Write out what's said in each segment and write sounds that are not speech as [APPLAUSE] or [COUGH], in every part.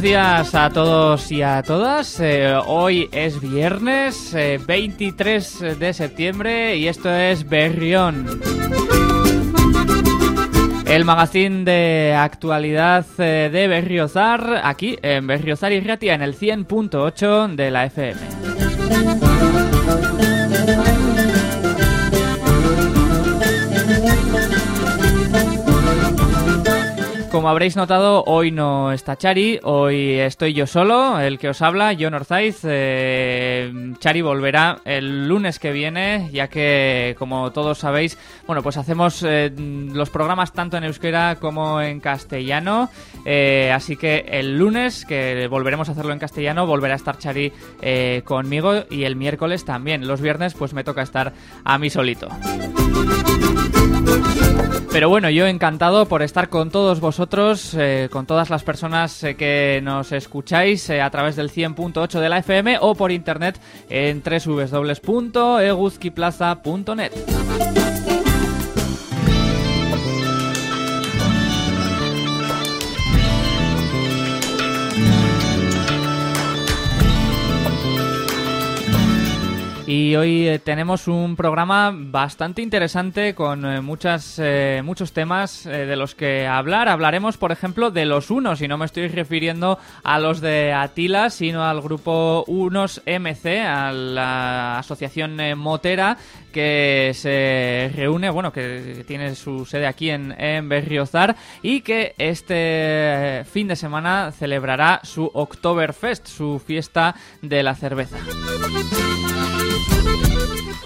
Buenos días a todos y a todas. Eh, hoy es viernes 23 eh, de septiembre y esto es Berrión. El magazine de actualidad eh, de Berriozar, aquí en Berriozar y Ratia en el 100.8 de la FM. Como habréis notado, hoy no está Chari, hoy estoy yo solo, el que os habla, John Orzaiz. Eh, Chari volverá el lunes que viene, ya que, como todos sabéis, bueno, pues hacemos eh, los programas tanto en euskera como en castellano. Eh, así que el lunes, que volveremos a hacerlo en castellano, volverá a estar Chari conmigo y el miércoles también. Los viernes, pues me toca estar a mí solito. Pero bueno, yo encantado por estar con todos vosotros, eh, con todas las personas eh, que nos escucháis eh, a través del 100.8 de la FM o por internet en www.eguzquiplaza.net. Y hoy eh, tenemos un programa bastante interesante con eh, muchas, eh, muchos temas de los que hablar. Hablaremos, por ejemplo, de los unos, y no me estoy refiriendo a los de Atila, sino al grupo Unos MC, a la asociación motera que se reúne, bueno, que tiene su sede aquí en, en Berriozar y que este fin de semana celebrará su Oktoberfest, su fiesta de la cerveza.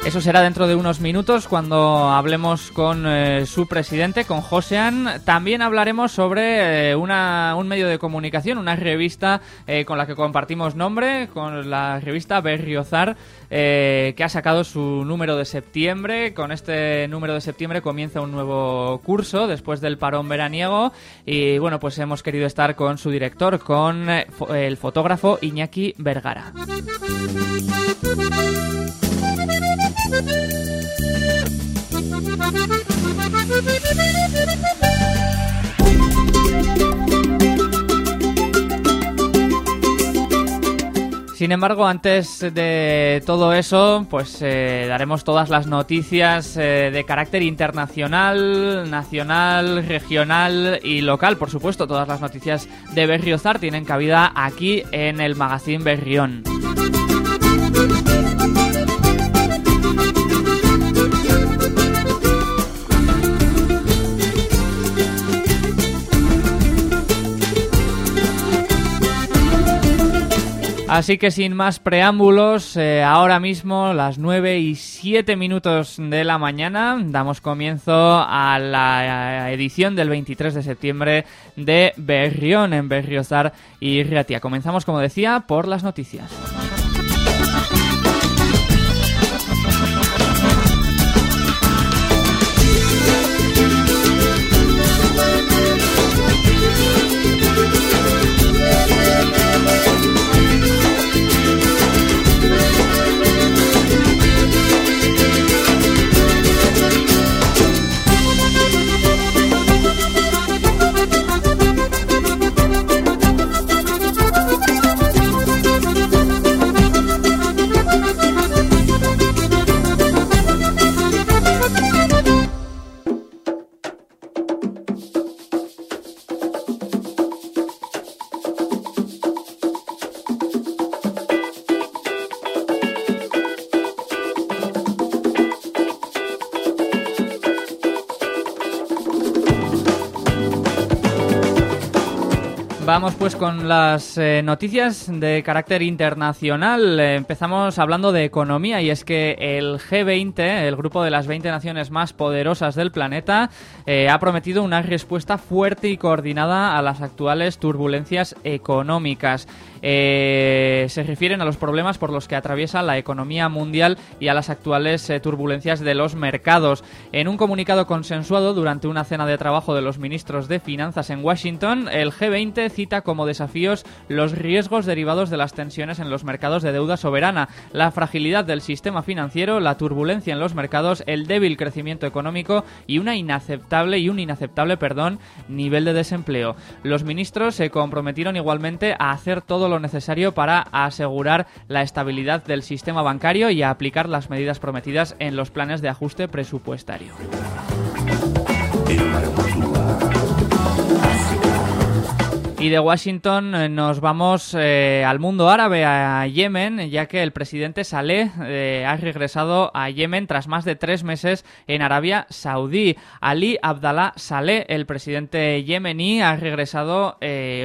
Eso será dentro de unos minutos cuando hablemos con eh, su presidente, con Josean. También hablaremos sobre eh, una, un medio de comunicación, una revista eh, con la que compartimos nombre, con la revista Berriozar, que ha sacado su número de septiembre. Con este número de septiembre comienza un nuevo curso después del parón veraniego. Y bueno, pues hemos querido estar con su director, con el fotógrafo Iñaki Vergara. Sin embargo, antes de todo eso, pues eh, daremos todas las noticias eh, de carácter internacional, nacional, regional y local. Por supuesto, todas las noticias de Berriozar tienen cabida aquí en el Magazine Berrión. Así que sin más preámbulos, eh, ahora mismo las 9 y 7 minutos de la mañana damos comienzo a la edición del 23 de septiembre de Berrión en Berriozar y Riatia. Comenzamos, como decía, por las noticias. Pues con las eh, noticias de carácter internacional. empezamos hablando de economía y es que el G20, el grupo de las 20 naciones más poderosas del planeta, eh, ha prometido una respuesta fuerte y coordinada a las actuales turbulencias económicas. Eh, se refieren a los problemas por los que atraviesa la economía mundial y a las actuales eh, turbulencias de los mercados. En un comunicado consensuado durante una cena de trabajo de los ministros de Finanzas en Washington, el G20 cita como desafíos los riesgos derivados de las tensiones en los mercados de deuda soberana, la fragilidad del sistema financiero, la turbulencia en los mercados, el débil crecimiento económico y una inaceptable y un inaceptable, perdón, nivel de desempleo. Los ministros se comprometieron igualmente a hacer todo lo necesario para asegurar la estabilidad del sistema bancario y aplicar las medidas prometidas en los planes de ajuste presupuestario. Y de Washington eh, nos vamos eh, al mundo árabe, a Yemen, ya que el presidente Saleh eh, ha regresado a Yemen tras más de tres meses en Arabia Saudí. Ali Abdallah Saleh, el presidente yemení, ha regresado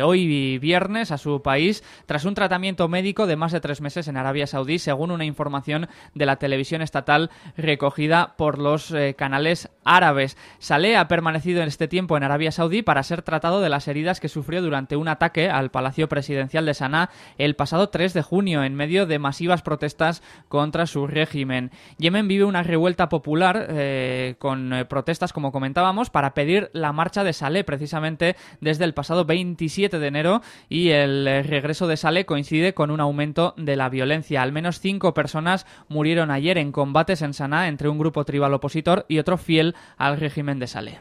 hoy viernes a su país tras un tratamiento médico de más de tres meses en Arabia Saudí, según una información de la televisión estatal recogida por los canales árabes. Saleh ha permanecido en este tiempo en Arabia Saudí para ser tratado de las heridas que sufrió durante un ataque al Palacio Presidencial de Sanaa el pasado 3 de junio en medio de masivas protestas contra su régimen. Yemen vive una revuelta popular eh, con eh, protestas, como comentábamos, para pedir la marcha de Saleh precisamente desde el pasado 27 de enero y el eh, regreso de Saleh coincide con un aumento de la violencia. Al menos cinco personas murieron ayer en combates en Sanaa entre un grupo tribal opositor y otro fiel al régimen de Saleh.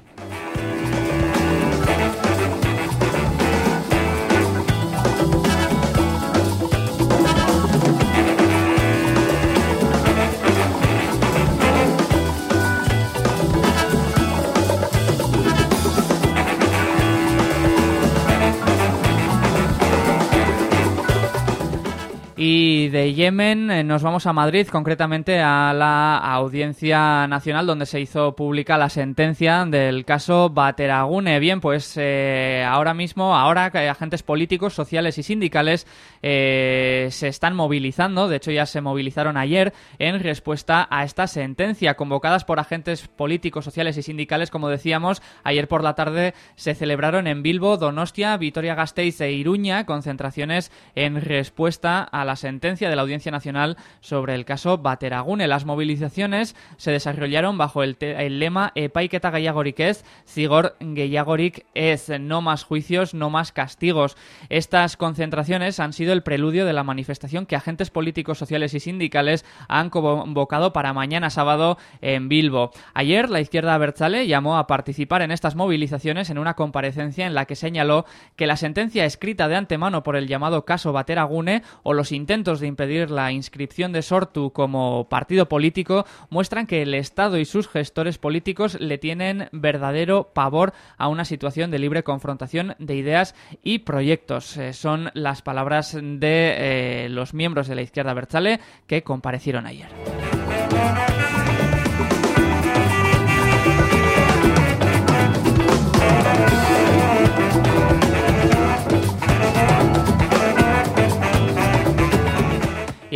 Y de Yemen eh, nos vamos a Madrid, concretamente a la Audiencia Nacional, donde se hizo pública la sentencia del caso Bateragune. Bien, pues eh, ahora mismo, ahora que agentes políticos, sociales y sindicales eh, se están movilizando, de hecho ya se movilizaron ayer en respuesta a esta sentencia, convocadas por agentes políticos, sociales y sindicales, como decíamos, ayer por la tarde se celebraron en Bilbo, Donostia, Vitoria-Gasteiz e Iruña concentraciones en respuesta a la sentencia de la Audiencia Nacional sobre el caso Bateragune. Las movilizaciones se desarrollaron bajo el, lema Epaiketa Gehiagorik ez, Zigor Gehiagorik ez, no más juicios, no más castigos. Estas concentraciones han sido el preludio de la manifestación que agentes políticos, sociales y sindicales han convocado para mañana sábado en Bilbo. Ayer la izquierda Berchale llamó a participar en estas movilizaciones en una comparecencia en la que señaló que la sentencia escrita de antemano por el llamado caso Bateragune o los intentos de impedir la inscripción de Sortu como partido político muestran que el Estado y sus gestores políticos le tienen verdadero pavor a una situación de libre confrontación de ideas y proyectos. Eh, son las palabras de eh, los miembros de la izquierda Berchale que comparecieron ayer.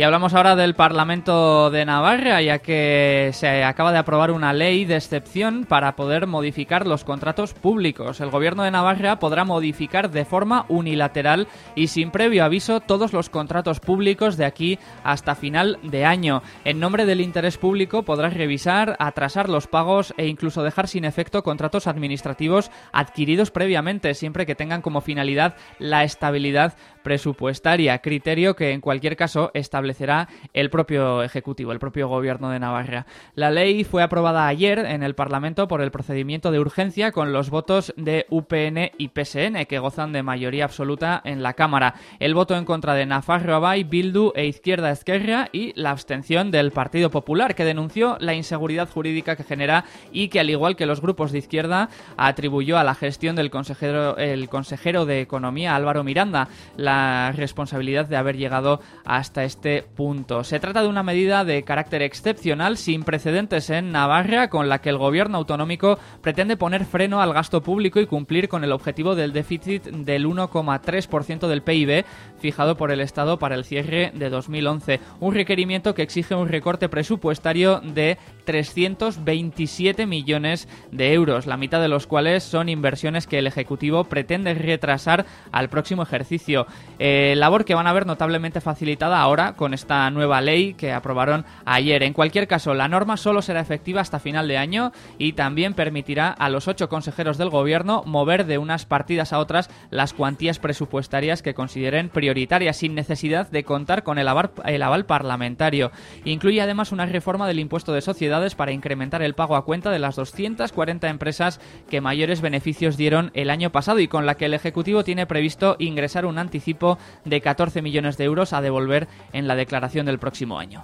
Hablamos ahora del Parlamento de Navarra, ya que se acaba de aprobar una ley de excepción para poder modificar los contratos públicos. El Gobierno de Navarra podrá modificar de forma unilateral y sin previo aviso todos los contratos públicos de aquí hasta final de año. En nombre del interés público podrá revisar, atrasar los pagos e incluso dejar sin efecto contratos administrativos adquiridos previamente, siempre que tengan como finalidad la estabilidad presupuestaria, criterio que en cualquier caso establecerá el propio Ejecutivo, el propio Gobierno de Navarra. La ley fue aprobada ayer en el Parlamento por el procedimiento de urgencia con los votos de UPN y PSN, que gozan de mayoría absoluta en la Cámara. El voto en contra de Nafarro Abay, Bildu e Izquierda Esquerra y la abstención del Partido Popular, que denunció la inseguridad jurídica que genera y que, al igual que los grupos de izquierda, atribuyó a la gestión del consejero, el consejero de Economía, Álvaro Miranda, la responsabilidad de haber llegado hasta este punto. Se trata de una medida de carácter excepcional sin precedentes en Navarra con la que el gobierno autonómico pretende poner freno al gasto público y cumplir con el objetivo del déficit del 1,3% del PIB fijado por el Estado para el cierre de 2011. Un requerimiento que exige un recorte presupuestario de 327 millones de euros, la mitad de los cuales son inversiones que el Ejecutivo pretende retrasar al próximo ejercicio. Eh, labor que van a ver notablemente facilitada ahora con esta nueva ley que aprobaron ayer. En cualquier caso, la norma solo será efectiva hasta final de año y también permitirá a los ocho consejeros del Gobierno mover de unas partidas a otras las cuantías presupuestarias que consideren prioritarias sin necesidad de contar con el aval, parlamentario. Incluye además una reforma del impuesto de sociedades para incrementar el pago a cuenta de las 240 empresas que mayores beneficios dieron el año pasado y con la que el Ejecutivo tiene previsto ingresar un anticipo de 14 millones de euros a devolver en la declaración del próximo año.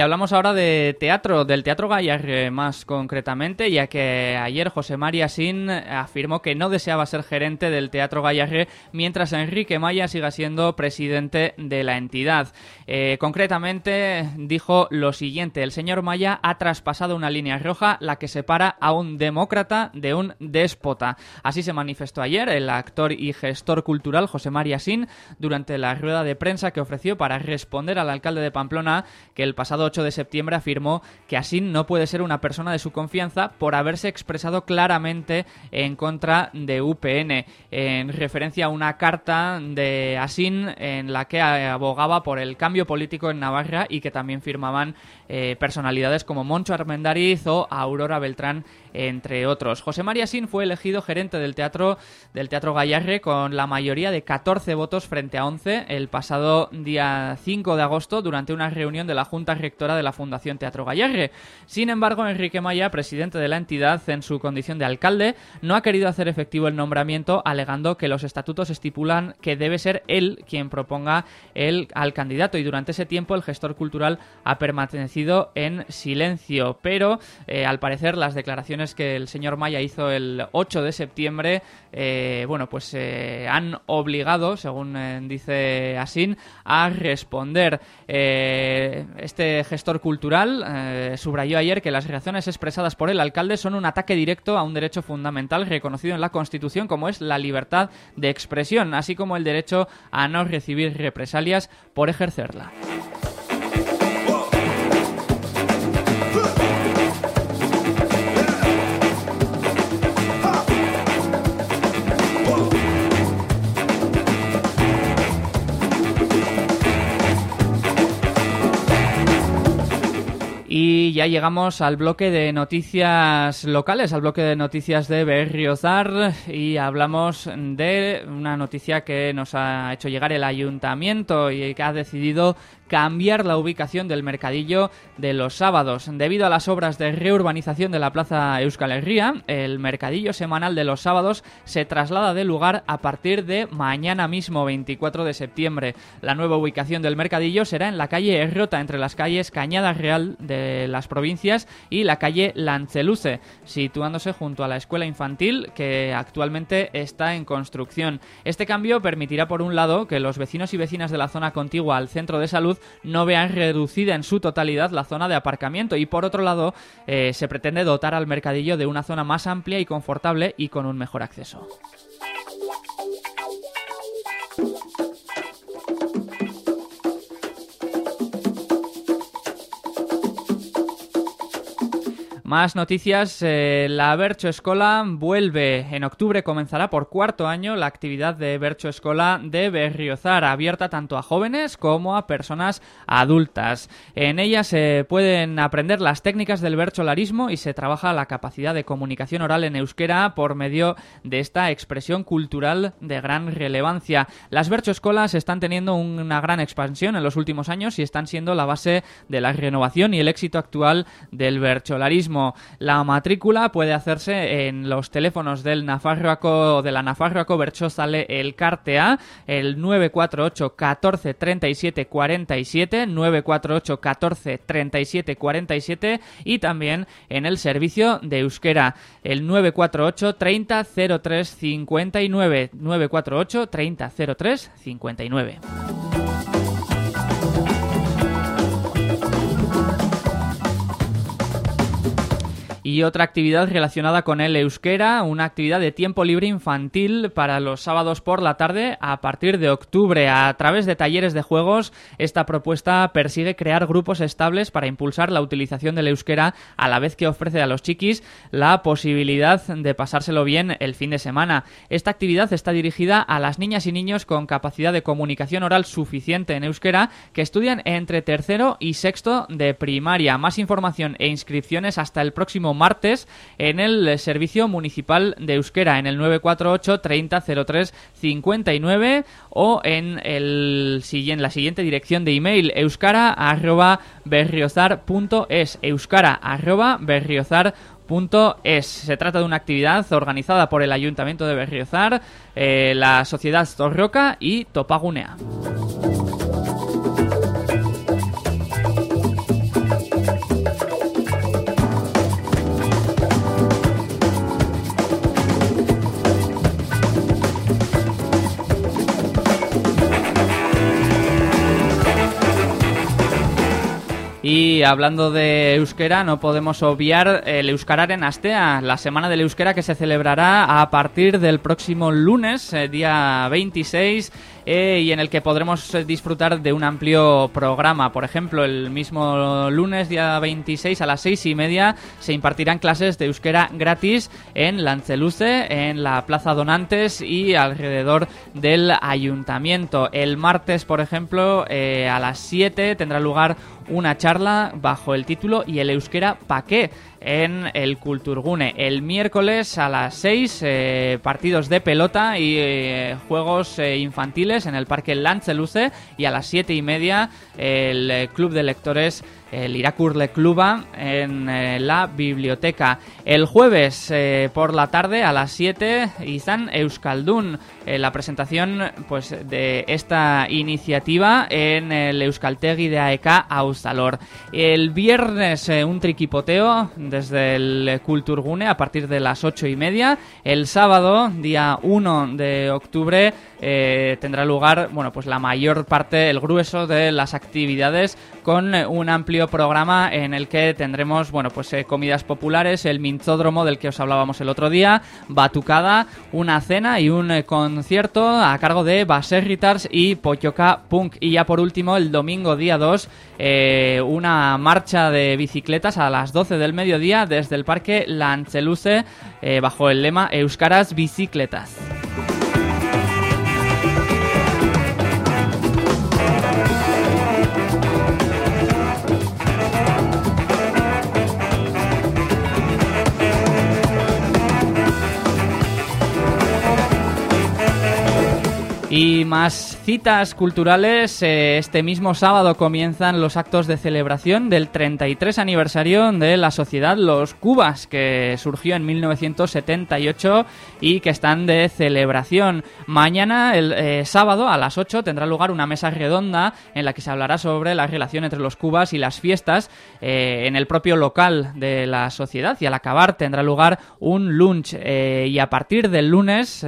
Y hablamos ahora de teatro, del Teatro Gallarre más concretamente, ya que ayer José María Sin afirmó que no deseaba ser gerente del Teatro Gallarre mientras Enrique Maya siga siendo presidente de la entidad. Eh, concretamente dijo lo siguiente, el señor Maya ha traspasado una línea roja, la que separa a un demócrata de un déspota. Así se manifestó ayer el actor y gestor cultural José María Sin durante la rueda de prensa que ofreció para responder al alcalde de Pamplona que el pasado 8 de septiembre afirmó que Asin no puede ser una persona de su confianza por haberse expresado claramente en contra de UPN, en referencia a una carta de Asin en la que abogaba por el cambio político en Navarra y que también firmaban eh, personalidades como Moncho Armendariz o Aurora Beltrán, entre otros. José María Sin fue elegido gerente del teatro del Teatro Gallarre con la mayoría de 14 votos frente a 11 el pasado día 5 de agosto durante una reunión de la Junta Rectora de la Fundación Teatro Gallarre. Sin embargo, Enrique Maya, presidente de la entidad en su condición de alcalde, no ha querido hacer efectivo el nombramiento alegando que los estatutos estipulan que debe ser él quien proponga el, al candidato y durante ese tiempo el gestor cultural ha permanecido en silencio, pero eh, al parecer las declaraciones que el señor Maya hizo el 8 de septiembre, eh, bueno, pues eh, han obligado, según dice Asin, a responder. este gestor cultural subrayó ayer que las reacciones expresadas por el alcalde son un ataque directo a un derecho fundamental reconocido en la Constitución como es la libertad de expresión, así como el derecho a no recibir represalias por ejercerla. Y ya llegamos al bloque de noticias locales, al bloque de noticias de Berriozar y hablamos de una noticia que nos ha hecho llegar el ayuntamiento y que ha decidido cambiar la ubicación del mercadillo de los sábados. Debido a las obras de reurbanización de la Plaza Euskal Herria, el mercadillo semanal de los sábados se traslada de lugar a partir de mañana mismo, 24 de septiembre. La nueva ubicación del mercadillo será en la calle Errota, entre las calles Cañada Real de las provincias y la calle Lanceluce, situándose junto a la escuela infantil que actualmente está en construcción. Este cambio permitirá, por un lado, que los vecinos y vecinas de la zona contigua al centro de salud no vean reducida en su totalidad la zona de aparcamiento y por otro lado eh, se pretende dotar al mercadillo de una zona más amplia y confortable y con un mejor acceso. Más noticias. Eh, la Bercho Escola vuelve. En octubre comenzará por cuarto año la actividad de Bercho Escola de Berriozar, abierta tanto a jóvenes como a personas adultas. En ella se pueden aprender las técnicas del bercholarismo y se trabaja la capacidad de comunicación oral en euskera por medio de esta expresión cultural de gran relevancia. Las Bercho Escolas están teniendo una gran expansión en los últimos años y están siendo la base de la renovación y el éxito actual del bercholarismo La matrícula puede hacerse en los teléfonos del Nafarroaco, de la Nafarroaco Berchozale el Cartea, el 948 14 37 47, 948 14 37 47 y también en el servicio de euskera, el 948 30 03 59, 948 30 03 59. Y otra actividad relacionada con el euskera, una actividad de tiempo libre infantil para los sábados por la tarde a partir de octubre. A través de talleres de juegos, esta propuesta persigue crear grupos estables para impulsar la utilización del euskera a la vez que ofrece a los chiquis la posibilidad de pasárselo bien el fin de semana. Esta actividad está dirigida a las niñas y niños con capacidad de comunicación oral suficiente en euskera que estudian entre tercero y sexto de primaria. Más información e inscripciones hasta el próximo martes en el Servicio Municipal de Euskera en el 948 30 03 59 o en, el, en la siguiente dirección de email euskara arroba berriozar.es euskara arroba. Se trata de una actividad organizada por el Ayuntamiento de Berriozar, eh, la Sociedad Torroca y Topagunea. Y hablando de euskera, no podemos obviar el Euskararen Astea, la semana del euskera que se celebrará a partir del próximo lunes, eh, día 26, eh, y en el que podremos eh, disfrutar de un amplio programa. Por ejemplo, el mismo lunes, día 26, a las seis y media, se impartirán clases de euskera gratis en Lanceluce, en la Plaza Donantes y alrededor del ayuntamiento. El martes, por ejemplo, a las 7 tendrá lugar una charla bajo el título ¿Y el euskera pa' qué? en el Culturgune. El miércoles a las 6, eh, partidos de pelota y eh, juegos eh, infantiles en el Parque Lanceluce y a las 7 y media el Club de Lectores el Irakurle Cluba en la biblioteca. El jueves por la tarde a las 7 Izan Euskaldun, la presentación pues de esta iniciativa en el Euskaltegui de AEK Austalor. El viernes un triquipoteo desde el Culturgune a partir de las ocho y media. El sábado, día 1 de octubre, eh, tendrá lugar bueno, pues la mayor parte, el grueso de las actividades con un amplio programa en el que tendremos bueno, pues, eh, comidas populares, el minzódromo del que os hablábamos el otro día, batucada, una cena y un eh, concierto a cargo de Baserritars y Pochoca Punk. Y ya por último, el domingo día 2, una marcha de bicicletas a las 12 del mediodía desde el parque Lanceluce bajo el lema Euskaras Bicicletas. Y más citas culturales. Eh, este mismo sábado comienzan los actos de celebración del 33 aniversario de la sociedad Los Cubas, que surgió en 1978 y que están de celebración. Mañana, el eh, sábado, a las 8, tendrá lugar una mesa redonda en la que se hablará sobre la relación entre los Cubas y las fiestas eh, en el propio local de la sociedad. Y al acabar tendrá lugar un lunch. y a partir del lunes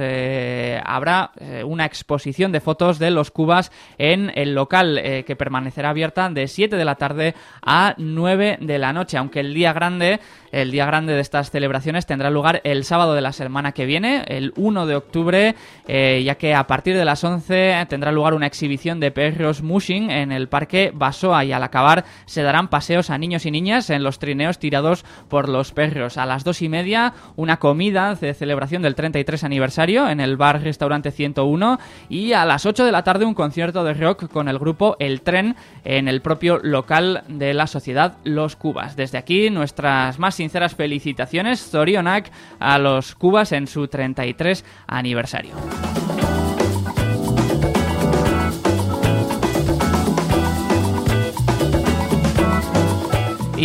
habrá una exposición exposición de fotos de los cubas en el local eh, que permanecerá abierta de 7 de la tarde a 9 de la noche, aunque el día grande el día grande de estas celebraciones tendrá lugar el sábado de la semana que viene, el 1 de octubre, eh, ya que a partir de las 11 tendrá lugar una exhibición de perros mushing en el Parque Basoa y al acabar se darán paseos a niños y niñas en los trineos tirados por los perros. A las 2 y media, una comida de celebración del 33 aniversario en el bar restaurante 101 y a las 8 de la tarde un concierto de rock con el grupo El Tren en el propio local de la sociedad Los Cubas. Desde aquí nuestras más sinceras felicitaciones, Zorionak, a los Cubas en su 33 aniversario.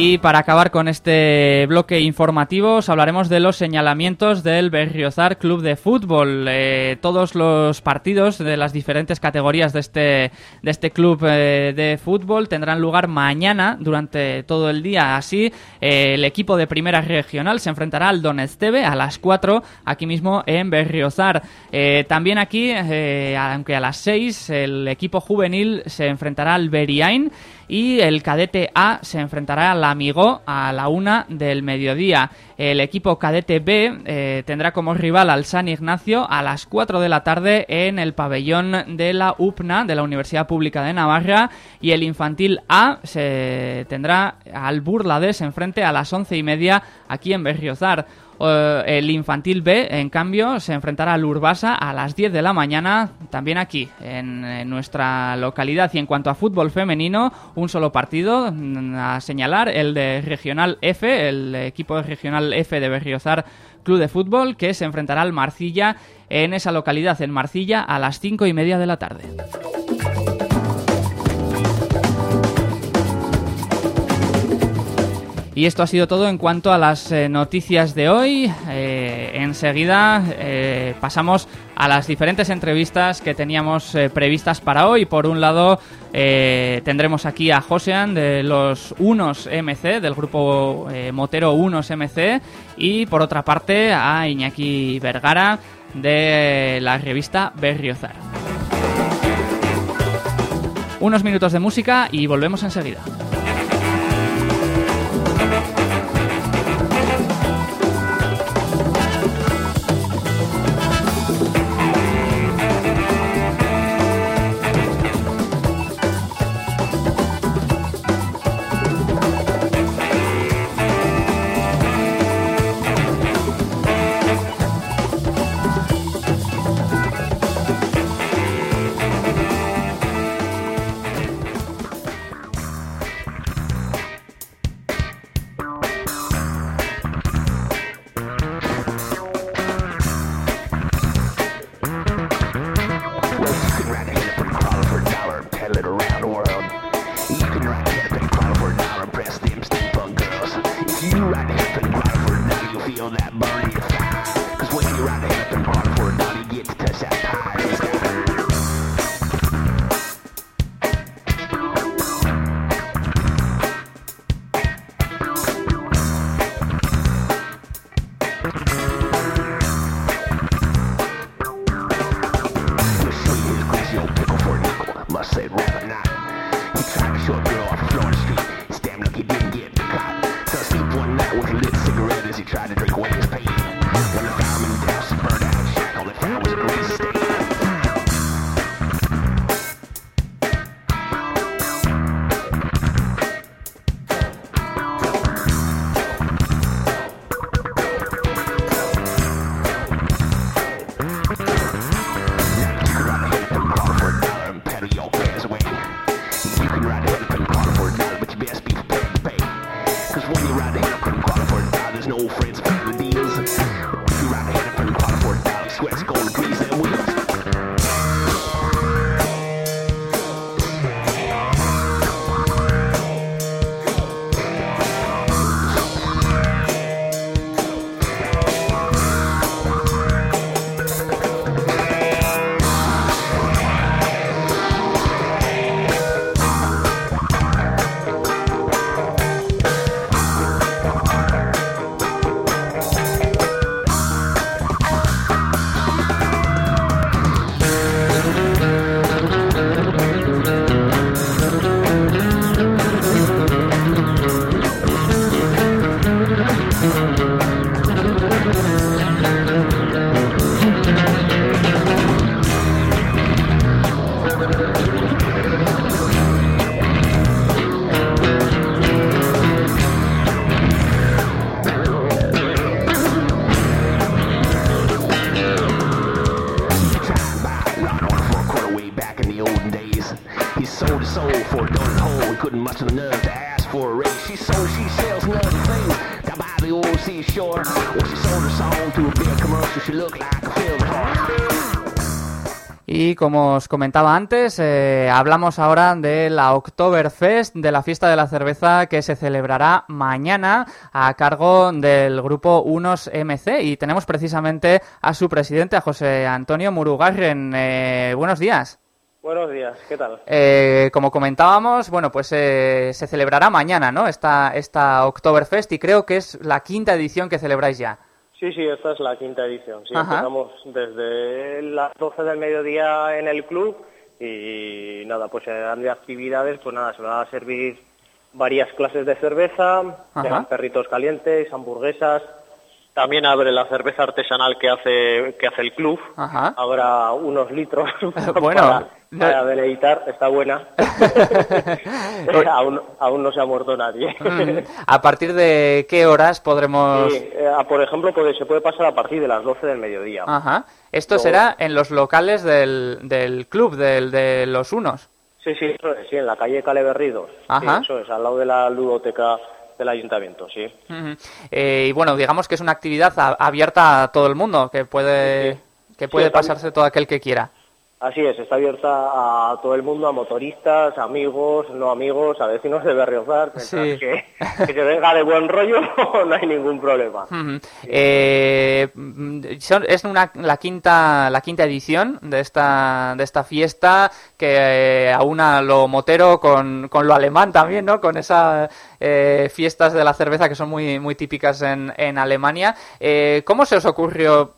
Y para acabar con este bloque informativo, os hablaremos de los señalamientos del Berriozar Club de Fútbol. Eh, todos los partidos de las diferentes categorías de este, de este club eh, de fútbol tendrán lugar mañana durante todo el día. Así, eh, el equipo de primera regional se enfrentará al Don Esteve a las 4, aquí mismo en Berriozar. también aquí, aunque a las 6, el equipo juvenil se enfrentará al Beriain y el cadete A se enfrentará al Amigo a la una del mediodía. El equipo cadete B eh, tendrá como rival al San Ignacio a las 4 de la tarde en el pabellón de la UPNA de la Universidad Pública de Navarra y el infantil A se tendrá al Burlades enfrente a las once y media aquí en Berriozar. Eh, el infantil B, en cambio, se enfrentará al Urbasa a las 10 de la mañana, también aquí, en, nuestra localidad. Y en cuanto a fútbol femenino, un solo partido mm, a señalar, el de Regional F, el equipo de Regional F de Berriozar Club de Fútbol, que se enfrentará al Marcilla en esa localidad, en Marcilla, a las 5 y media de la tarde. Y esto ha sido todo en cuanto a las eh, noticias de hoy. Eh, enseguida eh, pasamos a las diferentes entrevistas que teníamos previstas para hoy. Por un lado, tendremos aquí a Josean de los Unos MC, del grupo Motero Unos MC. Y por otra parte, a Iñaki Vergara de la revista Berriozar. Unos minutos de música y volvemos enseguida. that burning Y como os comentaba antes, eh, hablamos ahora de la Oktoberfest, de la fiesta de la cerveza que se celebrará mañana a cargo del grupo Unos MC. Y tenemos precisamente a su presidente, a José Antonio Murugarren. Eh, buenos días. Buenos días, ¿qué tal? Eh, como comentábamos, bueno, pues se celebrará mañana, ¿no? Esta, esta Oktoberfest y creo que es la quinta edición que celebráis ya. Sí, sí, esta es la quinta edición. Sí, empezamos desde las 12 del mediodía en el club y nada, pues dan de actividades, pues nada, se van a servir varias clases de cerveza, perritos calientes, hamburguesas. También abre la cerveza artesanal que hace que hace el club. Habrá unos litros [LAUGHS] bueno, para deleitar, está buena. [LAUGHS] [LAUGHS] aún, aún, no se ha muerto nadie. ¿A partir de qué horas podremos...? Eh, por ejemplo, se puede pasar a partir de las 12 del mediodía. Ajá. Esto será en los locales del, del club, del, de los unos. Sí, sí, sí, en la calle Caleberridos. Ajá. eso es, al lado de la ludoteca del ayuntamiento, sí. Eh, y bueno, digamos que es una actividad abierta a todo el mundo, que puede, que puede pasarse todo aquel que quiera. Así es, está abierta a todo el mundo, a motoristas, amigos, no amigos, a vecinos de Berriozar, que, que, se venga de buen rollo, [LAUGHS] no hay ningún problema. Eh, es una, la quinta la quinta edición de esta de esta fiesta que eh, aúna lo motero con, con, lo alemán también, ¿no? Con esas eh, fiestas de la cerveza que son muy muy típicas en, en Alemania. ¿Cómo se os ocurrió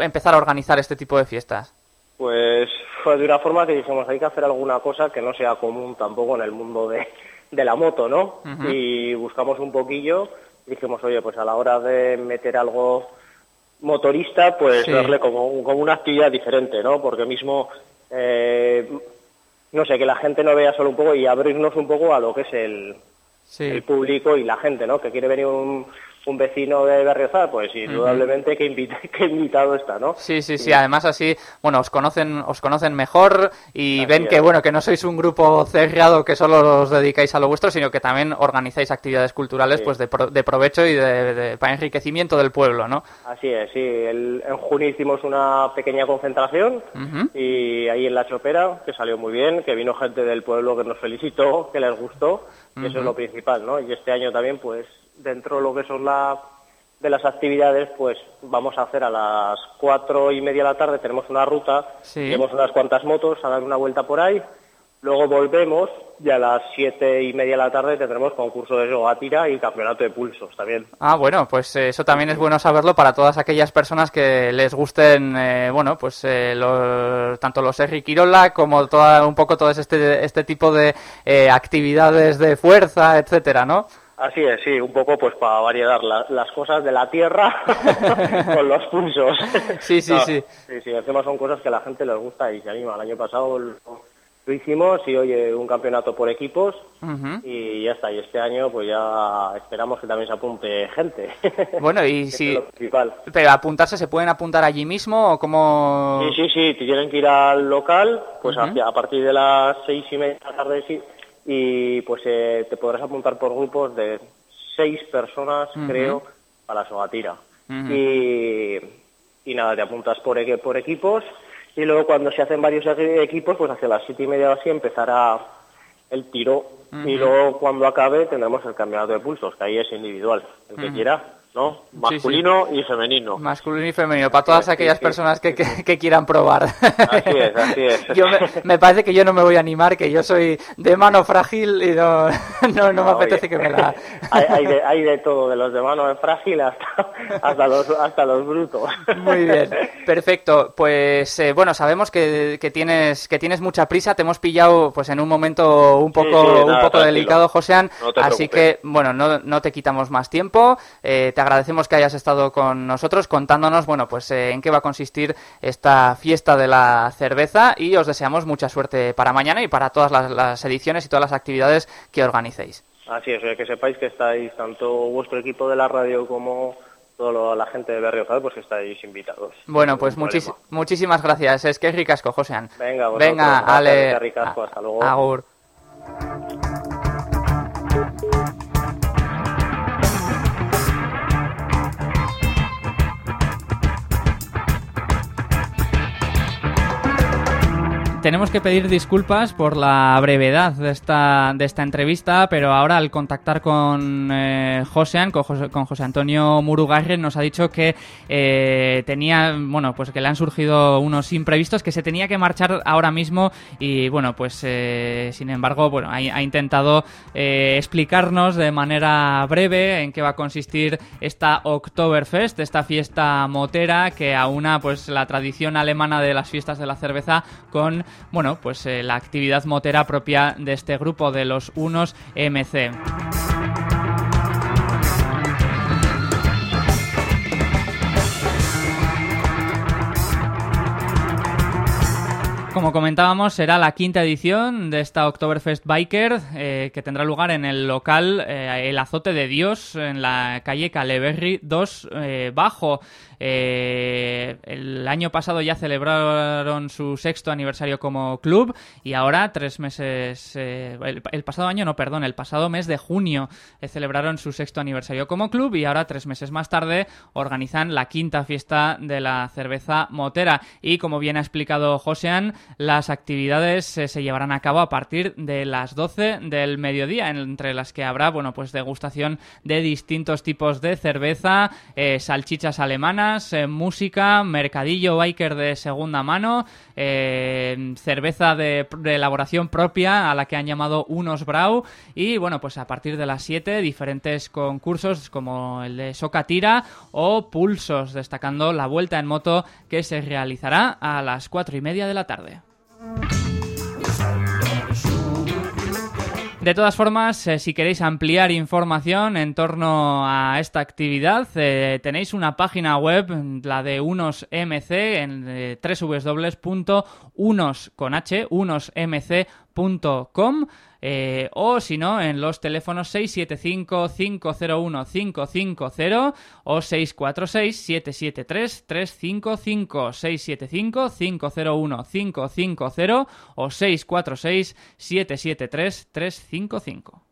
empezar a organizar este tipo de fiestas? Pues fue de una forma que dijimos, hay que hacer alguna cosa que no sea común tampoco en el mundo de, la moto, ¿no? Y buscamos un poquillo, dijimos, oye, pues a la hora de meter algo motorista, pues darle como, como una actividad diferente, ¿no? Porque mismo, eh, no sé, que la gente no vea solo un poco y abrirnos un poco a lo que es el, el público y la gente, ¿no? Que quiere venir un, un vecino de Berriozar, pues indudablemente que, [LAUGHS] que invitado está, ¿no? Sí, sí, sí, además así, bueno, os conocen, os conocen mejor y ven que, bueno, que no sois un grupo cerrado que solo os dedicáis a lo vuestro, sino que también organizáis actividades culturales, pues de, de, provecho y de, para enriquecimiento del pueblo, ¿no? Así es, sí, en junio hicimos una pequeña concentración y ahí en La Chopera, que salió muy bien, que vino gente del pueblo que nos felicitó, que les gustó, y eso es lo principal, ¿no? Y este año también, pues, dentro de lo que son la, de las actividades, pues vamos a hacer a las cuatro y media de la tarde, tenemos una ruta, tenemos unas cuantas motos a dar una vuelta por ahí, luego volvemos y a las siete y media de la tarde tendremos concurso de tira y campeonato de pulsos también. Ah, bueno, pues eh, eso también es bueno saberlo para todas aquellas personas que les gusten, eh, bueno, pues eh, tanto los Erri Quirola como toda, un poco todo este, este tipo de actividades de fuerza, etcétera, ¿no? Así es, sí, un poco pues para variar las cosas de la tierra [LAUGHS] con los pulsos. Sí, sí, sí. Sí, sí, encima son cosas que a la gente les gusta y se anima. El año pasado lo, hicimos y oye, un campeonato por equipos y ya está. Y este año pues ya esperamos que también se apunte gente. [LAUGHS] Bueno, y si... Pero apuntarse, ¿se pueden apuntar allí mismo o cómo...? Sí, sí, sí, tienen que ir al local, pues a partir de las seis y media de la tarde y pues eh, te podrás apuntar por grupos de seis personas, creo, a la sogatira. y, y nada, te apuntas por, por equipos y luego cuando se hacen varios equipos, pues hacia las siete y media o así empezará el tiro y luego cuando acabe tendremos el campeonato de pulsos, que ahí es individual, el que quiera. ¿No? Masculino y femenino. Masculino y femenino, para todas aquellas personas que, que, quieran probar. Así es, así es. [LAUGHS] Yo me, parece que yo no me voy a animar, que yo soy de mano frágil y no, [LAUGHS] no, me apetece que me la... [LAUGHS] Hay, de, hay, de, todo, de los de mano frágil hasta, hasta, los, hasta los brutos. Muy bien, perfecto. Pues eh, bueno, sabemos que, que, tienes, que tienes mucha prisa, te hemos pillado pues en un momento un poco, un poco delicado, Josean, así que bueno, no, no te quitamos más tiempo. Eh, agradecemos que hayas estado con nosotros contándonos, bueno, pues eh, en qué va a consistir esta fiesta de la cerveza y os deseamos mucha suerte para mañana y para todas las, ediciones y todas las actividades que organicéis. Así es, que sepáis que estáis tanto vuestro equipo de la radio como toda la gente de Berriozar, pues estáis invitados. Bueno, pues muchísimas gracias. Es que es ricasco, Josean. Venga, Venga, Ale. hasta luego. Agur. Tenemos que pedir disculpas por la brevedad de esta, de esta entrevista, pero ahora al contactar con eh, Josean, con José, Antonio Murugarre, nos ha dicho que eh, tenía, bueno, pues que le han surgido unos imprevistos, que se tenía que marchar ahora mismo y, bueno, pues eh, sin embargo, bueno, ha, ha intentado eh, explicarnos de manera breve en qué va a consistir esta Oktoberfest, esta fiesta motera que aúna pues la tradición alemana de las fiestas de la cerveza con bueno, pues eh, la actividad motera propia de este grupo de los unos MC. Como comentábamos, será la quinta edición de esta Oktoberfest Biker eh, que tendrá lugar en el local eh, El Azote de Dios en la calle Caleberry 2 Bajo. Eh, el año pasado ya celebraron su sexto aniversario como club y ahora, tres meses. Eh, el, pasado año, no, perdón, el pasado mes de junio eh, celebraron su sexto aniversario como club y ahora, tres meses más tarde, organizan la quinta fiesta de la cerveza motera. Y como bien ha explicado Josean, las actividades se llevarán a cabo a partir de las 12 del mediodía, entre las que habrá, bueno, pues degustación de distintos tipos de cerveza, salchichas alemanas eh, música, mercadillo biker de segunda mano, eh, cerveza de, elaboración propia a la que han llamado Unos Brau y bueno, pues a partir de las 7 diferentes concursos como el de Socatira o Pulsos, destacando la vuelta en moto que se realizará a las 4 y media de la tarde. De todas formas, eh, si queréis ampliar información en torno a esta actividad, eh, tenéis una página web, la de Unos MC, en eh, www.unos con h, unosmc.com. Eh, o si no, en los teléfonos 675-501-550 o 646-773-355, 675-501-550 o 646-773-355.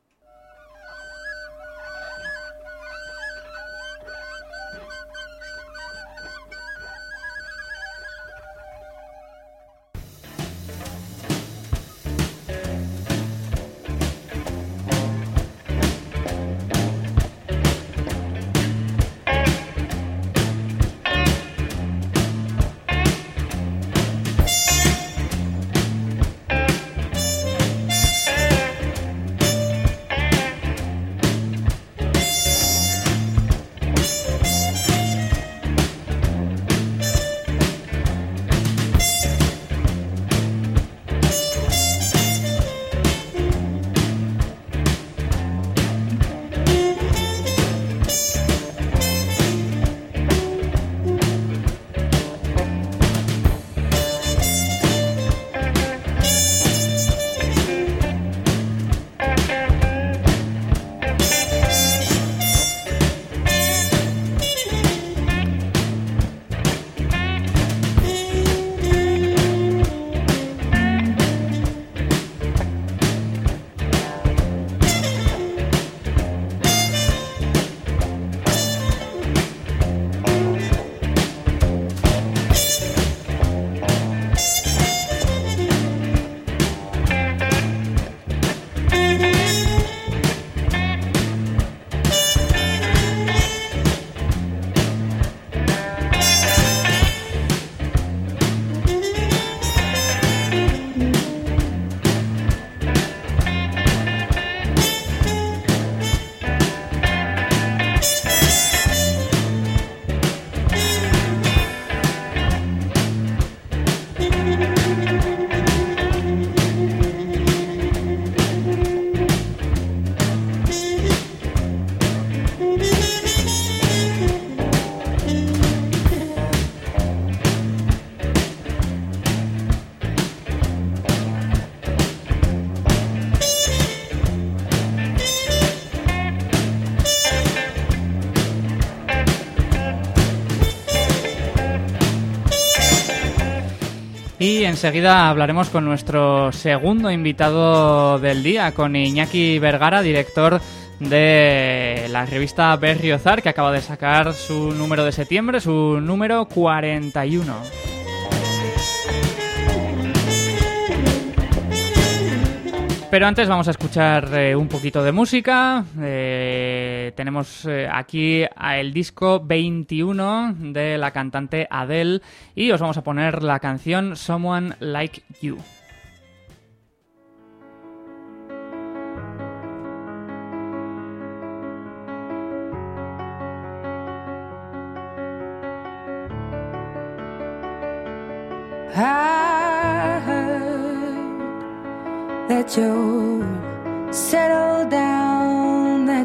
Enseguida hablaremos con nuestro segundo invitado del día, con Iñaki Vergara, director de la revista Berriozar, que acaba de sacar su número de septiembre, su número 41. Pero antes vamos a escuchar eh, un poquito de música. Eh, tenemos eh, aquí el disco 21 de la cantante Adele y os vamos a poner la canción Someone Like You. that you settled down,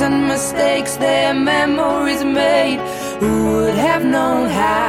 And mistakes, their memories made. Who would have known how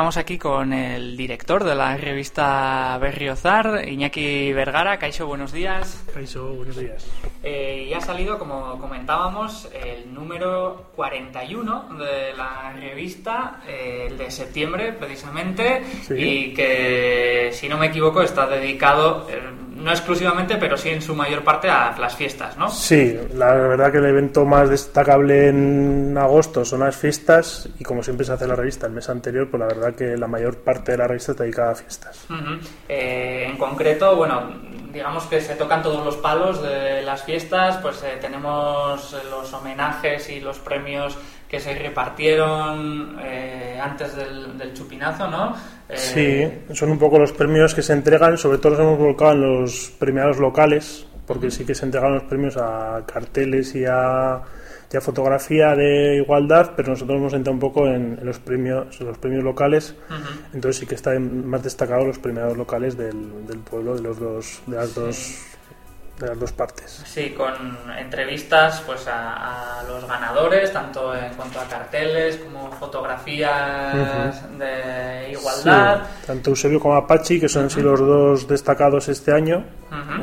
estamos aquí con el director de la revista Berriozar, Iñaki Vergara. Caixo, buenos días. Caixo, buenos días. Eh, y ha salido, como comentábamos, el número 41 de la revista, eh, el de septiembre precisamente, y que, si no me equivoco, está dedicado... Eh, no exclusivamente, pero sí en su mayor parte a las fiestas, ¿no? Sí, la verdad que el evento más destacable en agosto son las fiestas y como siempre se hace la revista el mes anterior, pues la verdad que la mayor parte de la revista está dedicada a fiestas. En concreto, bueno, digamos que se tocan todos los palos de las fiestas, pues eh, tenemos los homenajes y los premios que se repartieron eh, antes del, chupinazo, ¿no? Eh, sí, son un poco los premios que se entregan, sobre todo los hemos volcado en los premiados locales, porque sí que se entregan los premios a carteles y a, fotografía de igualdad, pero nosotros hemos entrado un poco en, los premios los premios locales, entonces sí que están más destacados los premiados locales del, del pueblo, de, los dos, de las dos de las dos partes. Sí, con entrevistas pues a, los ganadores, tanto en cuanto a carteles como fotografías de igualdad. tanto Eusebio como Apache, que son los dos destacados este año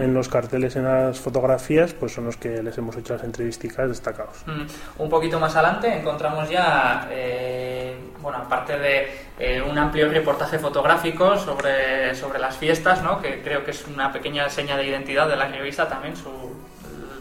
en los carteles, en las fotografías, pues son los que les hemos hecho las entrevistas destacados. Un poquito más adelante encontramos ya, eh, bueno, aparte de eh, un amplio reportaje fotográfico sobre, sobre las fiestas, ¿no? que creo que es una pequeña seña de identidad de la revista también, su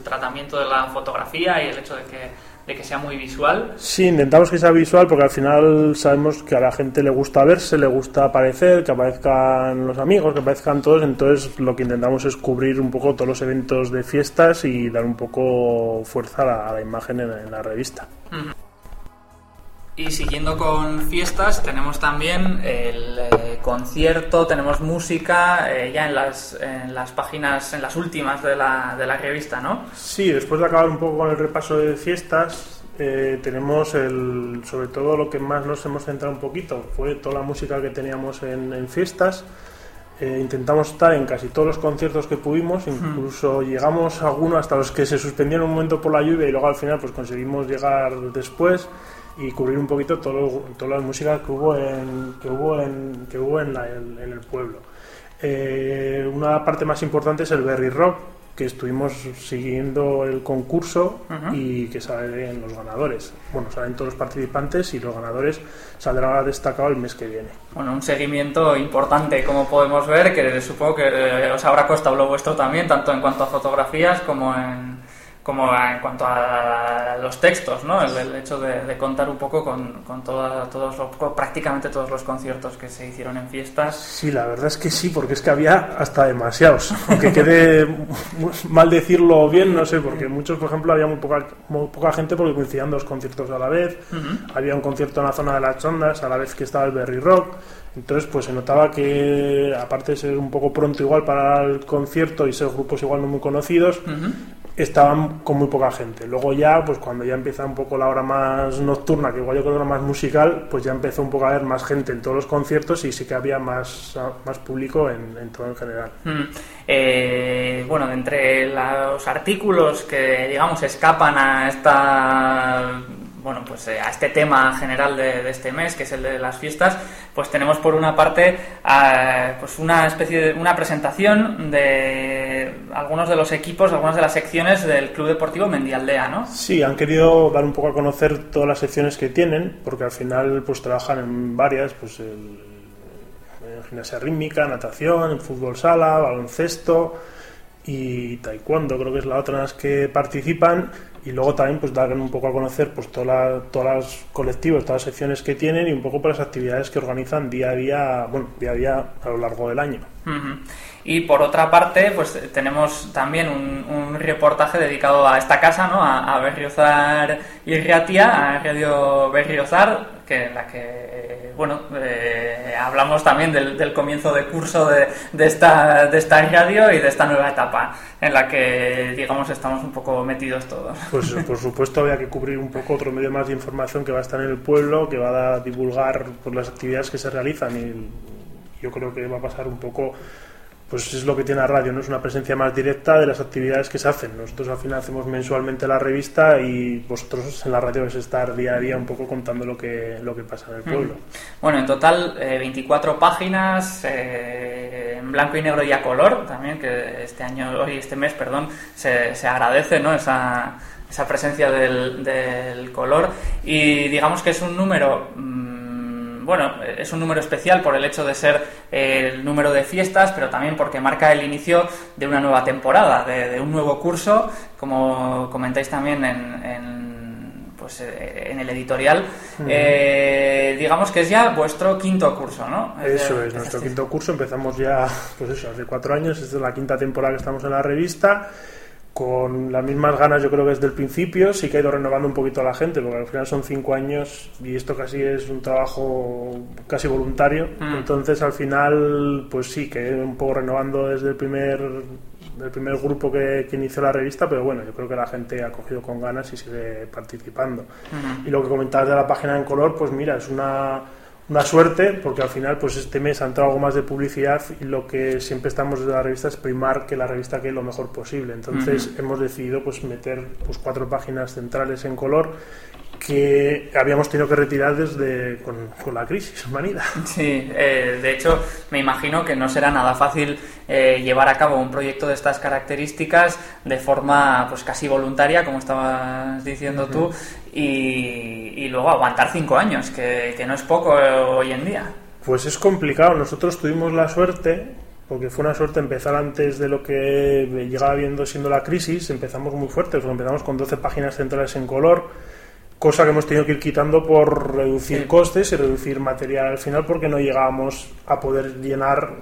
tratamiento de la fotografía y el hecho de que, de que sea muy visual. Sí, intentamos que sea visual porque al final sabemos que a la gente le gusta verse, le gusta aparecer, que aparezcan los amigos, que aparezcan todos, entonces lo que intentamos es cubrir un poco todos los eventos de fiestas y dar un poco fuerza a la, imagen en, la revista. Y siguiendo con fiestas, tenemos también el eh, concierto, tenemos música eh, ya en las, en las páginas, en las últimas de la, de la revista, ¿no? Sí, después de acabar un poco con el repaso de fiestas, eh, tenemos el, sobre todo lo que más nos hemos centrado un poquito, fue toda la música que teníamos en, en fiestas. intentamos estar en casi todos los conciertos que pudimos, incluso llegamos a algunos hasta los que se suspendieron un momento por la lluvia y luego al final pues conseguimos llegar después y cubrir un poquito todo, todas las músicas que hubo en, que hubo en, que hubo en, en, el pueblo. Eh, una parte más importante es el Berry Rock, que estuvimos siguiendo el concurso y que salen los ganadores. Bueno, salen todos los participantes y los ganadores saldrán destacado el mes que viene. Bueno, un seguimiento importante, como podemos ver, que supongo que eh, os habrá costado lo vuestro también, tanto en cuanto a fotografías como en como en cuanto a los textos, ¿no? El, hecho de, contar un poco con, con todos los, prácticamente todos los conciertos que se hicieron en fiestas. Sí, la verdad es que sí, porque es que había hasta demasiados. Aunque quede mal decirlo bien, no sé, porque muchos, por ejemplo, había muy poca, muy poca gente porque coincidían dos conciertos a la vez. Había un concierto en la zona de las Ondas, a la vez que estaba el Berry Rock. Entonces, pues se notaba que, aparte de ser un poco pronto igual para el concierto y ser grupos igual no muy conocidos, estaban con muy poca gente. Luego ya, pues cuando ya empieza un poco la hora más nocturna, que igual yo creo que era más musical, pues ya empezó un poco a haber más gente en todos los conciertos y sí que había más, más público en, todo en general. Mm. Eh, bueno, entre los artículos que, digamos, escapan a esta bueno, pues eh, a este tema general de, este mes, que es el de las fiestas, pues tenemos por una parte pues una especie de una presentación de algunos de los equipos, algunas de las secciones del Club Deportivo Mendialdea, ¿no? Sí, han querido dar un poco a conocer todas las secciones que tienen, porque al final pues trabajan en varias, pues el, gimnasia rítmica, natación, fútbol sala, baloncesto y taekwondo, creo que es la otra en las que participan y luego también pues dar un poco a conocer pues todas las colectivos, todas las secciones que tienen y un poco por las actividades que organizan día a día, bueno, día a día a lo largo del año. Y por otra parte, pues tenemos también un, reportaje dedicado a esta casa, ¿no? A, Berriozar y Riatia, a Radio Berriozar, que en la que, bueno, eh, hablamos también del, comienzo de curso de, de, esta, de esta radio y de esta nueva etapa en la que, digamos, estamos un poco metidos todos. Pues por supuesto había que cubrir un poco otro medio más de información que va a estar en el pueblo, que va a divulgar por las actividades que se realizan y yo creo que va a pasar un poco pues es lo que tiene la radio, ¿no? Es una presencia más directa de las actividades que se hacen. Nosotros al final hacemos mensualmente la revista y vosotros en la radio vais a estar día a día un poco contando lo que, lo que pasa en el pueblo. Bueno, en total 24 eh, páginas eh, en blanco y negro y a color también, que este año, hoy este mes, perdón, se, se agradece, ¿no? Esa, esa presencia del, del color y digamos que es un número... Mm, bueno, es un número especial por el hecho de ser eh, el número de fiestas, pero también porque marca el inicio de una nueva temporada, de, un nuevo curso, como comentáis también en, pues, eh, en el editorial. Eh, digamos que es ya vuestro quinto curso, ¿no? Eso es, nuestro quinto curso. Empezamos ya, [LAUGHS] pues eso, hace cuatro años. Esta es la quinta temporada que estamos en la revista con las mismas ganas yo creo que desde el principio, sí que ha ido renovando un poquito a la gente, porque al final son cinco años y esto casi es un trabajo casi voluntario, mm. entonces al final pues sí, que un poco renovando desde el primer, el primer grupo que, inició la revista, pero bueno, yo creo que la gente ha cogido con ganas y sigue participando. Mm. Y lo que comentabas de la página en color, pues mira, es una una suerte porque al final pues este mes ha entrado algo más de publicidad y lo que siempre estamos desde la revista es primar que la revista quede lo mejor posible. Entonces hemos decidido pues meter pues cuatro páginas centrales en color que habíamos tenido que retirar desde con, la crisis humanidad. Sí, eh, de hecho me imagino que no será nada fácil eh, llevar a cabo un proyecto de estas características de forma pues casi voluntaria, como estabas diciendo tú, y, luego aguantar cinco años, que, que no es poco hoy en día. Pues es complicado. Nosotros tuvimos la suerte porque fue una suerte empezar antes de lo que llegaba viendo siendo la crisis. Empezamos muy fuertes, empezamos con 12 páginas centrales en color cosa que hemos tenido que ir quitando por reducir costes y reducir material al final porque no llegábamos a poder llenar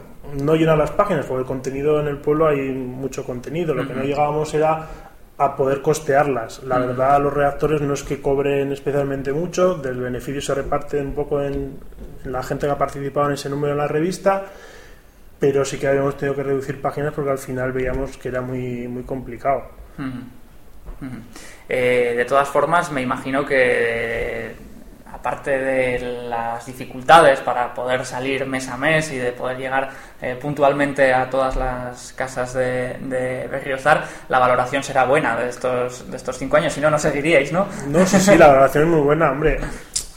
no llenar las páginas porque el contenido en el pueblo hay mucho contenido lo que no llegábamos era a poder costearlas. La verdad, los reactores no es que cobren especialmente mucho, del beneficio se reparte un poco en, la gente que ha participado en ese número en la revista, pero sí que habíamos tenido que reducir páginas porque al final veíamos que era muy, muy complicado. Eh, de todas formas, me imagino que aparte de las dificultades para poder salir mes a mes y de poder llegar eh, puntualmente a todas las casas de, de Berriozar, la valoración será buena de estos, de estos cinco años, si no, no seguiríais, ¿no? No, sí, sí, la valoración es muy buena, hombre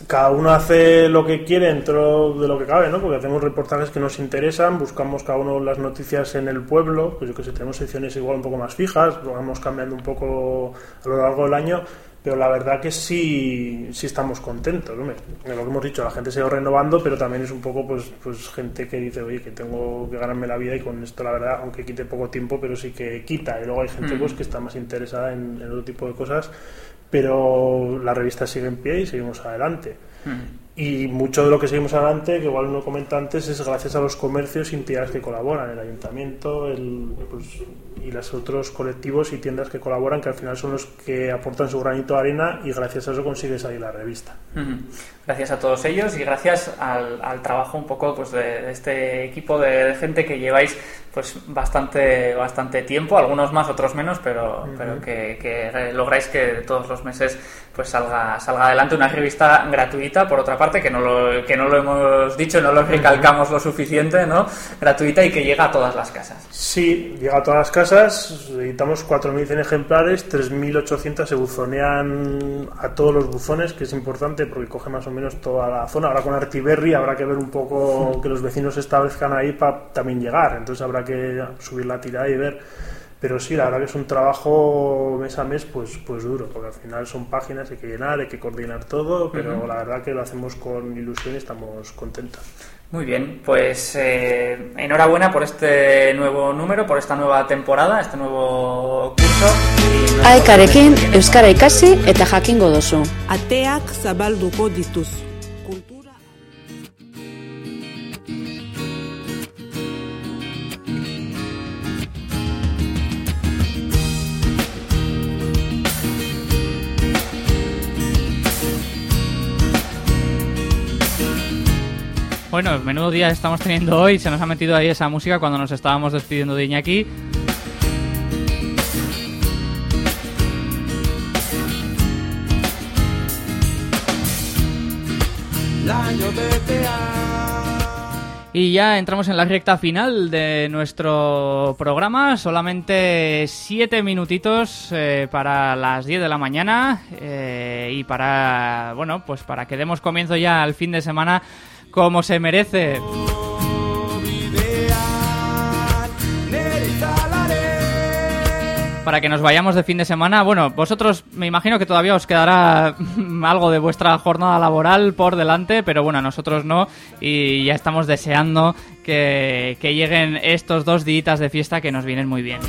cada uno hace lo que quiere dentro de lo que cabe, ¿no? Porque hacemos reportajes que nos interesan, buscamos cada uno las noticias en el pueblo, pues yo que sé, tenemos secciones igual un poco más fijas, vamos cambiando un poco a lo largo del año, pero la verdad que sí, sí estamos contentos, ¿no? Lo que hemos dicho, la gente se va renovando, pero también es un poco, pues, pues gente que dice, oye, que tengo que ganarme la vida y con esto, la verdad, aunque quite poco tiempo, pero sí que quita. Y luego hay gente, mm. pues, que está más interesada en, en otro tipo de cosas pero la revista sigue en pie y seguimos adelante. Hmm. Y mucho de lo que seguimos adelante, que igual no comenta antes, es gracias a los comercios y entidades que colaboran, el ayuntamiento el, pues, y los otros colectivos y tiendas que colaboran, que al final son los que aportan su granito de arena y gracias a eso consigue salir la revista. Gracias a todos ellos y gracias al, trabajo un poco pues, de, este equipo de, gente que lleváis pues bastante bastante tiempo, algunos más, otros menos, pero, pero que, que lográis que todos los meses pues salga, salga adelante una revista gratuita, por otra parte, que no lo, que no lo hemos dicho, no lo recalcamos lo suficiente, ¿no? Gratuita y que llega a todas las casas. Sí, llega a todas las casas, editamos 4.100 ejemplares, 3.800 se buzonean a todos los buzones, que es importante porque coge más o menos toda la zona. Ahora con Artiberri habrá que ver un poco que los vecinos se establezcan ahí para también llegar, entonces habrá que subir la tirada y ver pero sí, la verdad que es un trabajo mes a mes pues, pues duro, porque al final son páginas, hay que llenar, hay que coordinar todo, pero la verdad que lo hacemos con ilusión y estamos contentos. Muy bien, pues eh, enhorabuena por este nuevo número, por esta nueva temporada, este nuevo curso. Aekarekin euskara ikasi eta jakingo dozu. Ateak zabalduko dituz. Bueno, menudo día estamos teniendo hoy. Se nos ha metido ahí esa música cuando nos estábamos despidiendo de Iñaki. Y ya entramos en la recta final de nuestro programa. Solamente siete minutitos eh, para las 10 de la mañana eh, y para, bueno, pues para que demos comienzo ya al fin de semana como se merece. para que nos vayamos de fin de semana. Bueno, vosotros me imagino que todavía os quedará [LAUGHS] algo de vuestra jornada laboral por delante, pero bueno, nosotros no y ya estamos deseando que, que lleguen estos dos días de fiesta que nos vienen muy bien.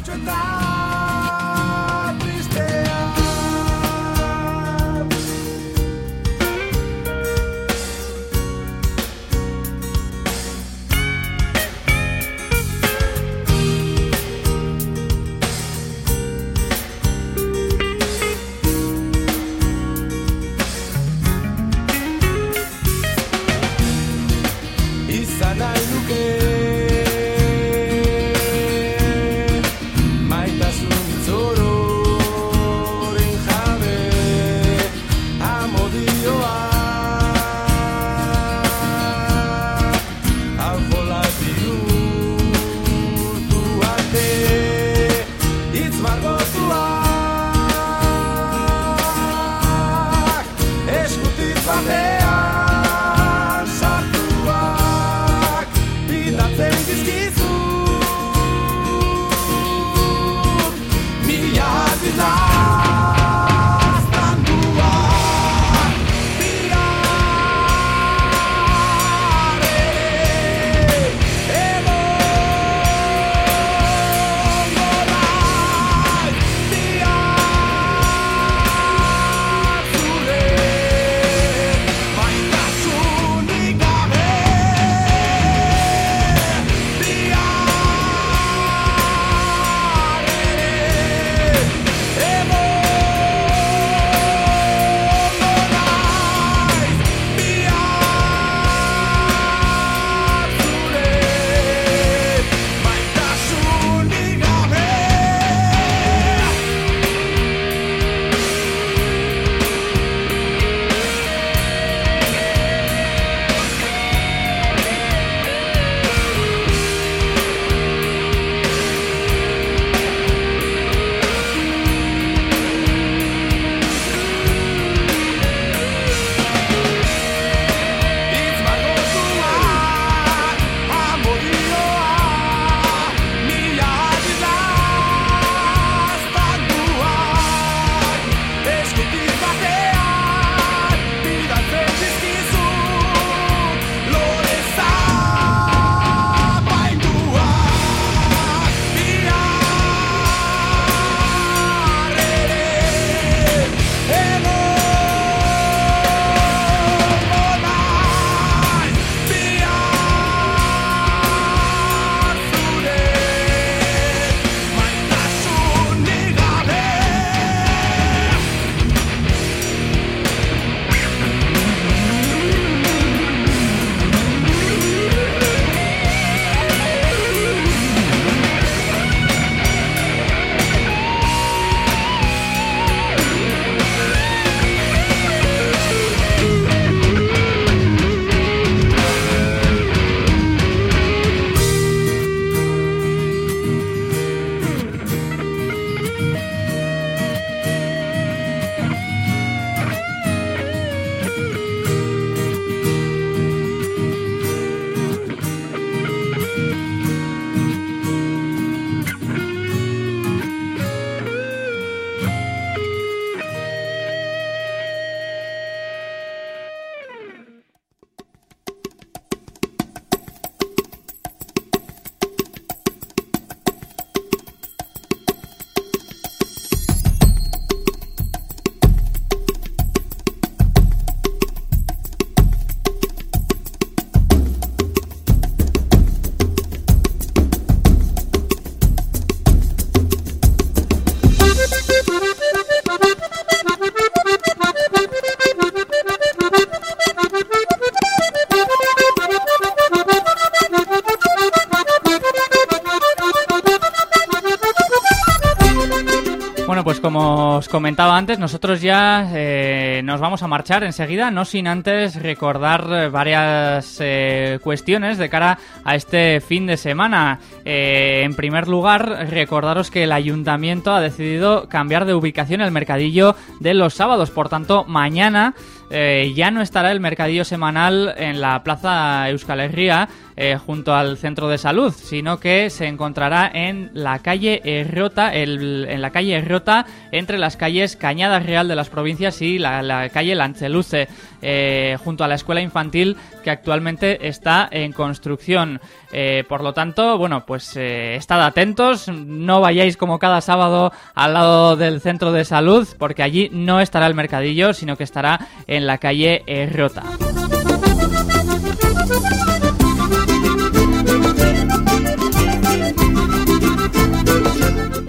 Nosotros ya eh, nos vamos a marchar enseguida, no sin antes recordar eh, varias eh, cuestiones de cara a este fin de semana. En primer lugar, recordaros que el ayuntamiento ha decidido cambiar de ubicación el mercadillo de los sábados, por tanto, mañana ya no estará el mercadillo semanal en la plaza Euskal Herria eh, junto al centro de salud, sino que se encontrará en la calle Errota, en la calle Errota entre las calles Cañada Real de las provincias y la, calle Lancheluce, eh, junto a la escuela infantil que actualmente está en construcción. Eh, por lo tanto, bueno, pues eh, estad atentos, no vayáis como cada sábado al lado del centro de salud, porque allí no estará el mercadillo, sino que estará en la calle Errota.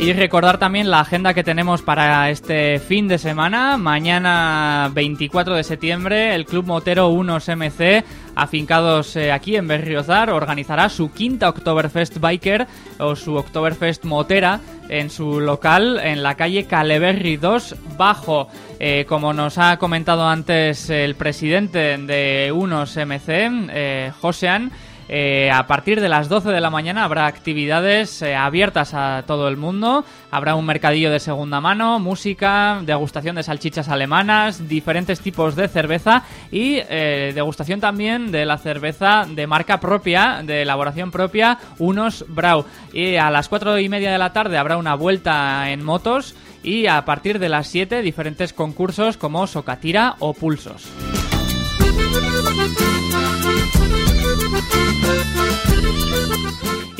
Y recordar también la agenda que tenemos para este fin de semana. Mañana 24 de septiembre el Club Motero 1 MC, afincados eh, aquí en Berriozar, organizará su quinta Oktoberfest Biker o su Oktoberfest Motera en su local en la calle Caleberri 2 Bajo. Eh, como nos ha comentado antes el presidente de Unos MC, eh, Josean, eh, a partir de las 12 de la mañana habrá actividades eh, abiertas a todo el mundo. Habrá un mercadillo de segunda mano, música, degustación de salchichas alemanas, diferentes tipos de cerveza y eh, degustación también de la cerveza de marca propia, de elaboración propia, Unos Brau. Y a las 4 y media de la tarde habrá una vuelta en motos y a partir de las 7 diferentes concursos como Socatira o Pulsos.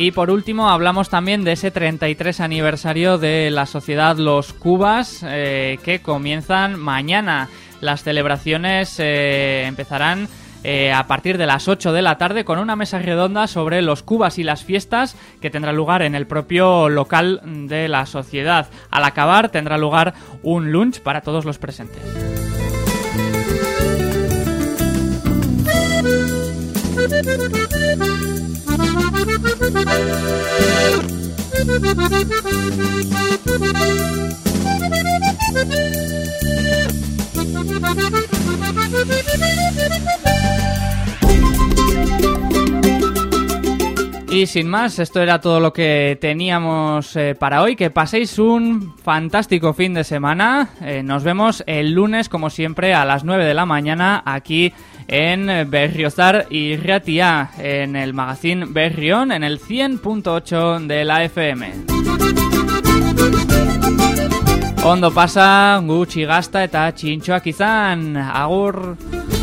Y por último hablamos también de ese 33 aniversario de la sociedad Los Cubas eh, que comienzan mañana. Las celebraciones eh, empezarán eh, a partir de las 8 de la tarde con una mesa redonda sobre los cubas y las fiestas que tendrá lugar en el propio local de la sociedad. Al acabar tendrá lugar un lunch para todos los presentes. [LAUGHS] Y sin más, esto era todo lo que teníamos eh, para hoy. Que paséis un fantástico fin de semana. Eh, nos vemos el lunes, como siempre, a las 9 de la mañana aquí en Berriozar y Ratia, en el magazine Berrión, en el 100.8 de la FM. Ondo pasa, gutxi gasta eta txintxoak izan, agur...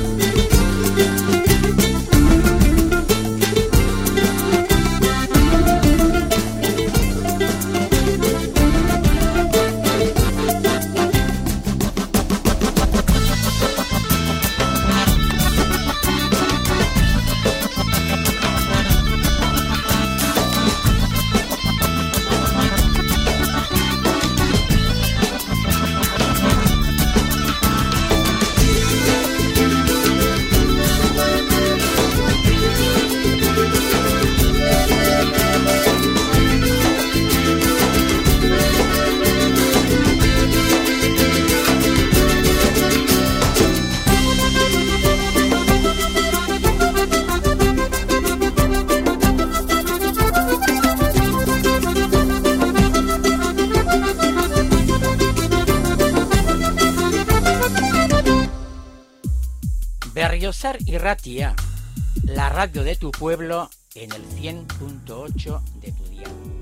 Ratia, la radio de tu pueblo en el 100.8 de tu.